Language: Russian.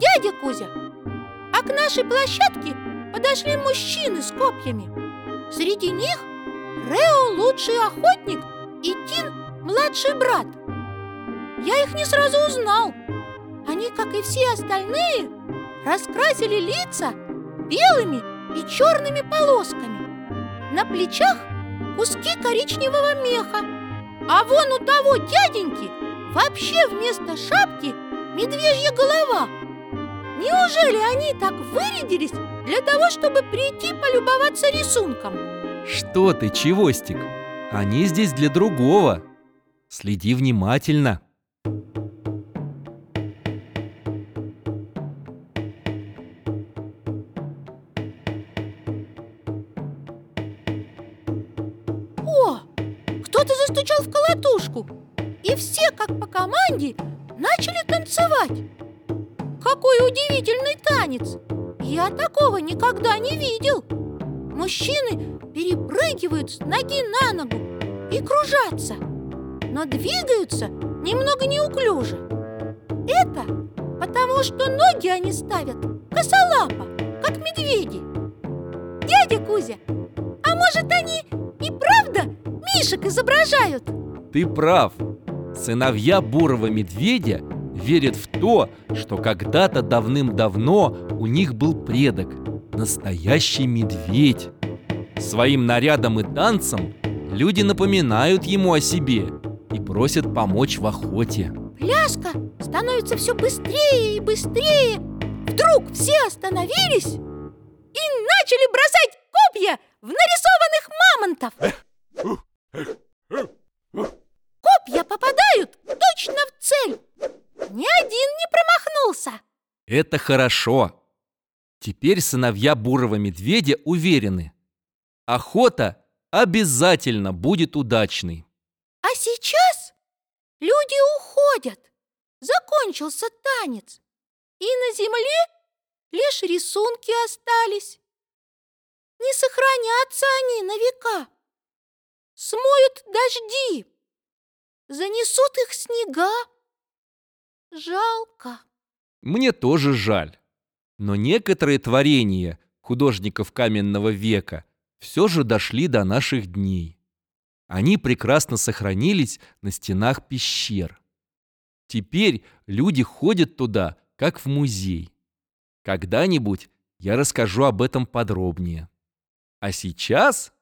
Дядя Кузя, а к нашей площадке подошли мужчины с копьями. Среди них Рео лучший охотник и Тин младший брат. Я их не сразу узнал. Они, как и все остальные, раскрасили лица белыми и черными полосками. На плечах куски коричневого меха. А вон у того дяденьки вообще вместо шапки медвежья голова. Неужели они так вырядились для того, чтобы прийти полюбоваться рисунком? Что ты, Чевостик? Они здесь для другого. Следи внимательно. О, кто-то застучал в колотушку, и все, как по команде, начали танцевать. Какой удивительный танец! Я такого никогда не видел. Мужчины перепрыгивают с ноги на ногу и кружатся, но двигаются немного неуклюже. Это потому, что ноги они ставят косолапо, как медведи. Дядя Кузя, а может они и правда мишек изображают? Ты прав. Сыновья бурого медведя верят в то, что когда-то давным-давно у них был предок, настоящий медведь. Своим нарядом и танцем люди напоминают ему о себе и просят помочь в охоте. Пляска становится все быстрее и быстрее. Вдруг все остановились и начали бросать копья в нарисованных мамонтов. Копья попадают точно в цель. Ни один не промахнулся. Это хорошо. Теперь сыновья бурого медведя уверены. Охота обязательно будет удачной. А сейчас люди уходят. Закончился танец. И на земле лишь рисунки остались. Не сохранятся они на века. Смоют дожди. Занесут их снега. Жалко. Мне тоже жаль. Но некоторые творения художников каменного века все же дошли до наших дней. Они прекрасно сохранились на стенах пещер. Теперь люди ходят туда, как в музей. Когда-нибудь я расскажу об этом подробнее. А сейчас